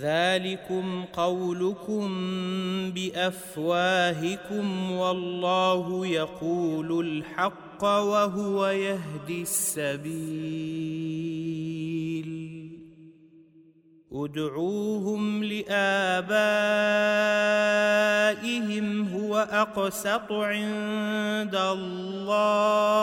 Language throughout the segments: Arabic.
ذلكم قولكم بأفواهكم والله يقول الحق وهو يهدي السبيل. ادعوهم لآبائهم هو أقسط عند الله.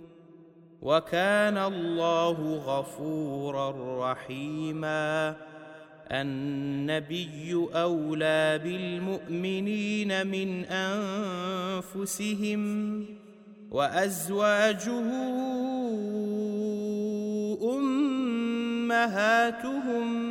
وكان الله غفورا رحيما. النبي أولى بالمؤمنين من أنفسهم وأزواجه أمهاتهم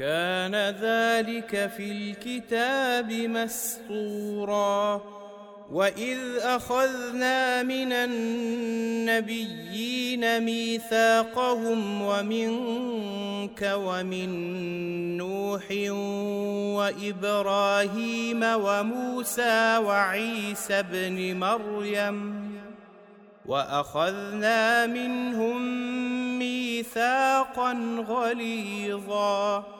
كان ذلك في الكتاب مسطورا وإذ أخذنا من النبيين ميثاقهم ومنك ومن نوح وإبراهيم وموسى وعيسى ابن مريم. وأخذنا منهم ميثاقا غليظا.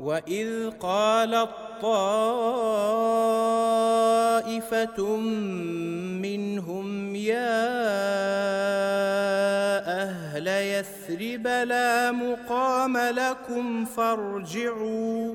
واذ قالت طائفه منهم يا أهل يثرب لا مقام لكم فارجعوا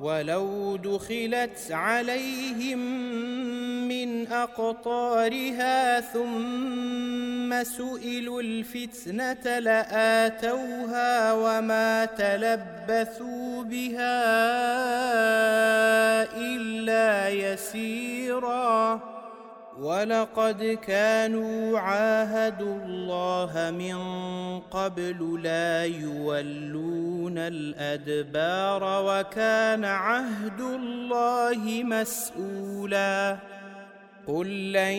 ولو دخلت عليهم من أقطارها ثم سئلوا الفتنة لآتوها وما تلبثوا بها إلا يسيراً ولقد كانوا عاهدوا الله من قبل لا يولون الادبار وكان عهد الله مسؤولا قل لن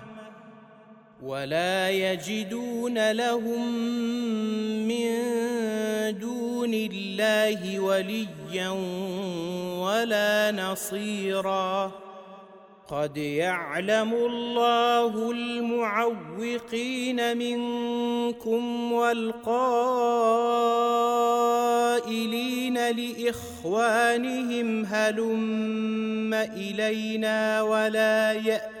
ولا يجدون لهم من دون الله وليا ولا نصيرا. قد يعلم الله المعوقين منكم والقائلين لإخوانهم هلم إلينا ولا ياتون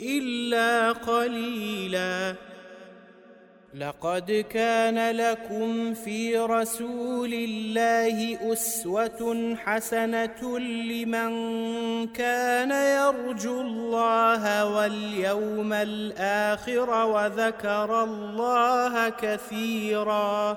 إلا قليلا. لقد كان لكم في رسول الله أسوة حسنة لمن كان يرجو الله واليوم الآخر وذكر الله كثيرا.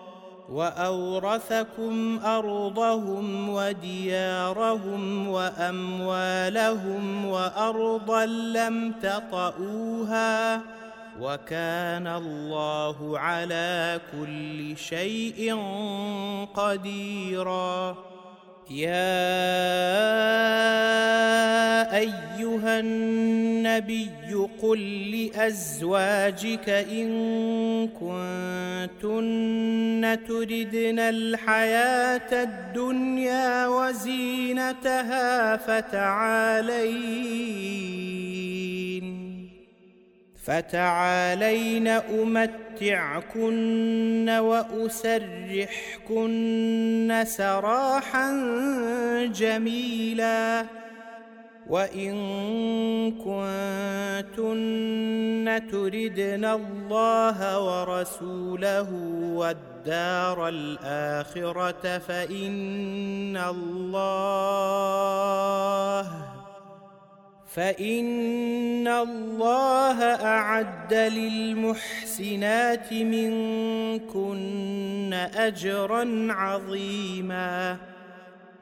وأورثكم أرضهم وديارهم وأموالهم وأرضا لم تطئوها وكان الله على كل شيء قديرا يا أيها النبي قل لأزواجك إن كنتن تردن الحياة الدنيا وزينتها فتعالين. فتعالين أمتعكن وأسرحكن سراحا جميلا وإن كنتن تردن الله ورسوله والدار الآخرة فإن الله فإن الله أعد للمحسنات منكن أجرا عظيما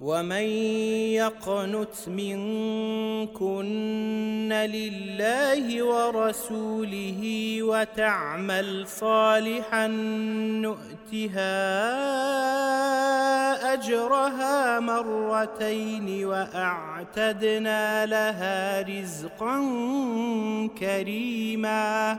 ومن يقنت منكن لله ورسوله وتعمل صالحا نؤتها اجرها مرتين واعتدنا لها رزقا كريما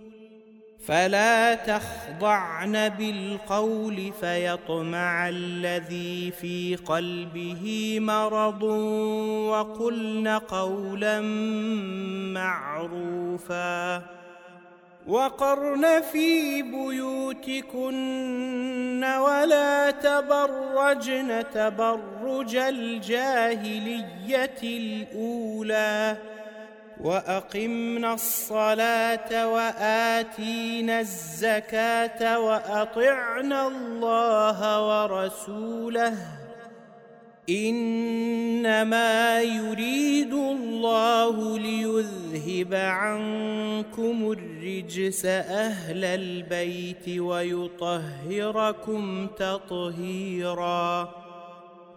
فلا تخضعن بالقول فيطمع الذي في قلبه مرض وقلن قولا معروفا. وقرن في بيوتكن ولا تبرجن تبرج الجاهلية الأولى. وأقمنا الصلاة وآتينا الزكاة وأطعنا الله ورسوله. إنما يريد الله ليذهب عنكم الرجس أهل البيت ويطهركم تطهيرا.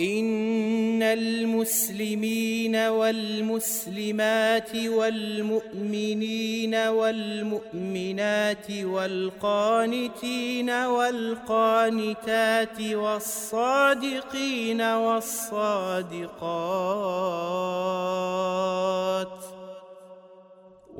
إن المسلمين والمسلمات والمؤمنين والمؤمنات والقانتين والقانتات والصادقين والصادقات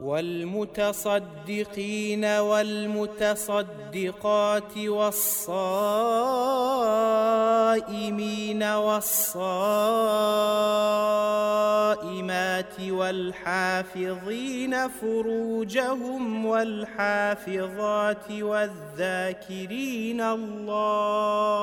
والمتصدقين والمتصدقات والصائمين والصائمات والحافظين فروجهم والحافظات والذاكرين الله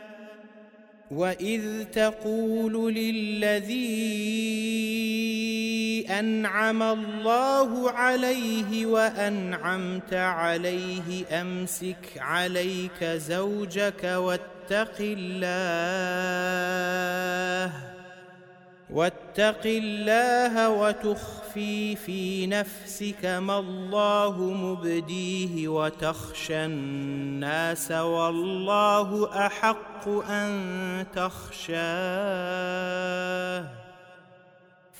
واذ تقول للذي انعم الله عليه وانعمت عليه امسك عليك زوجك واتق الله واتق الله وتخفي في نفسك ما الله مبديه وتخشى الناس والله أحق أن تخشاه.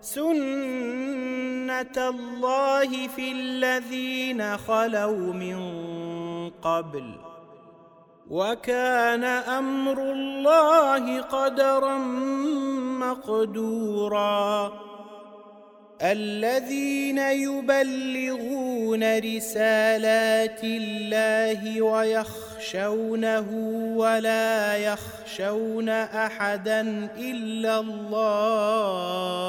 سنه الله في الذين خلوا من قبل وكان أمر الله قدرا مقدورا الذين يبلغون رسالات الله ويخشونه ولا يخشون أحدا إلا الله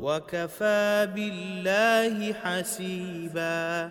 وكفى بالله حسيبا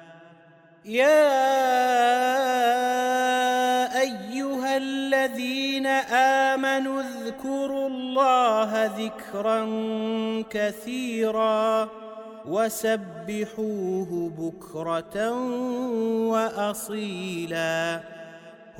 يا أيها الذين آمنوا اذكروا الله ذكرا كثيرا وسبحوه بكرة وأصيلا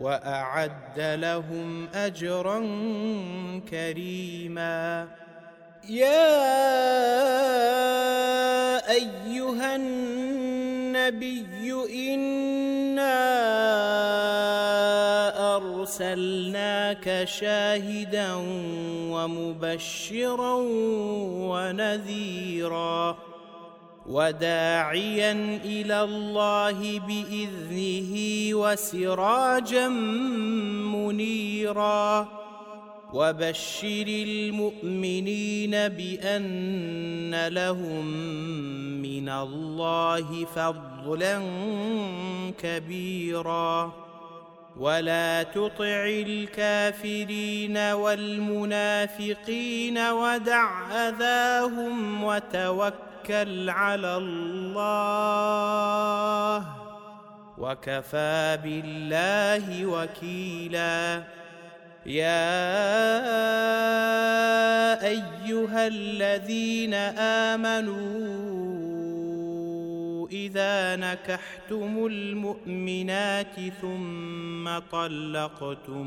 وأعد لهم أجرا كريما. يا أيها النبي إنا أرسلناك شاهدا ومبشرا ونذيرا. وداعيا إلى الله بإذنه وسراجا منيرا. وبشر المؤمنين بأن لهم من الله فضلا كبيرا. ولا تطع الكافرين والمنافقين ودع أذاهم وتوكل توكل على الله وكفى بالله وكيلا. يا أيها الذين آمنوا إذا نكحتم المؤمنات ثم طلقتموهن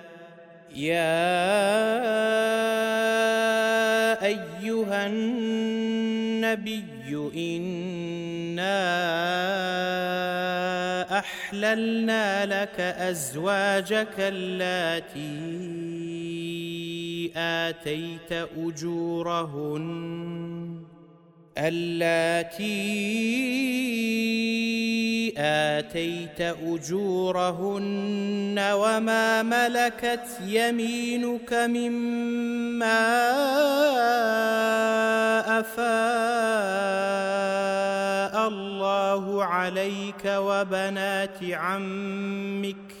يا أيها النبي إنا أحللنا لك أزواجك اللاتي آتيت أجورهن. اللاتي آتيت أجورهن وما ملكت يمينك مما أفاء الله عليك وبنات عمك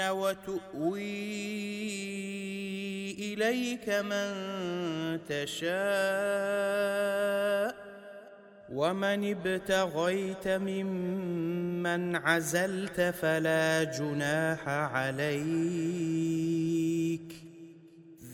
وتؤوي إليك من تشاء ومن ابتغيت ممن عزلت فلا جناح عليك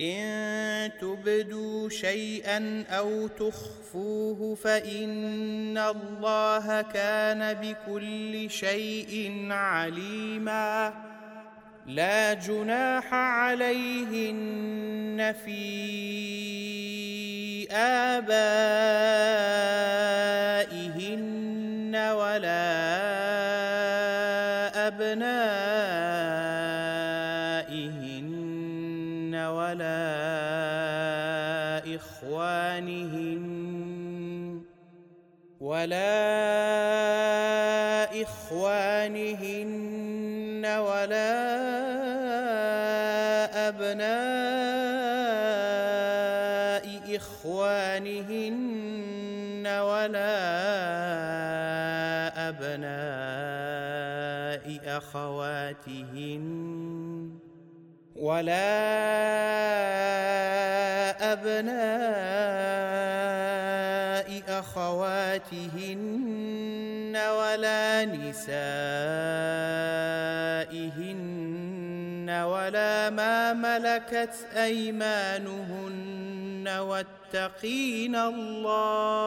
إن تبدوا شيئا أو تخفوه فإن الله كان بكل شيء عليما. لا جناح عليهن في آبائهن ولا ولا إخوانهن ولا أبناء إخوانهن ولا أبناء أخواتهن. ولا أبناء أخواتهن ولا نسائهن ولا ما ملكت أيمانهن واتقين الله.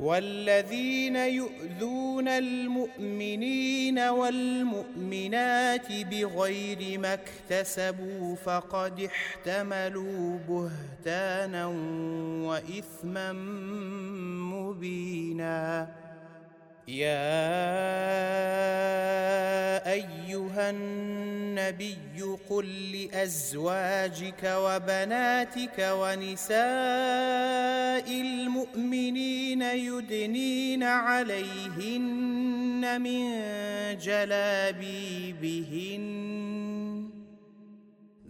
والذين يؤذون المؤمنين والمؤمنات بغير ما اكتسبوا فقد احتملوا بهتانا وإثما مبينا يا أيها النبي قل لأزواجك وبناتك ونساء المؤمنين يدنين عليهن من جلابيبهن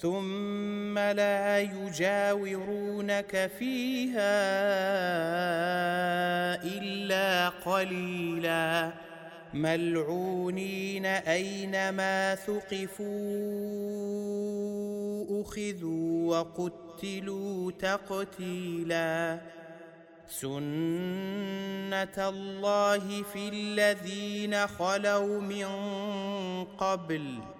ثم لا يجاورونك فيها إلا قليلا. ملعونين أينما ثقفوا أخذوا وقتلوا تقتيلا. سنة الله في الذين خلوا من قبل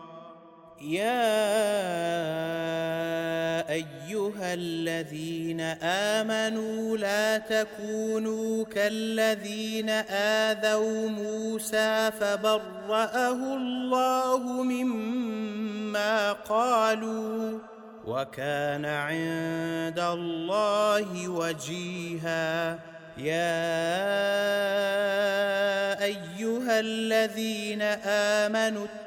يا أيها الذين آمنوا لا تكونوا كالذين آذوا موسى فبرأه الله مما قالوا وكان عند الله وجيها. يا أيها الذين آمنوا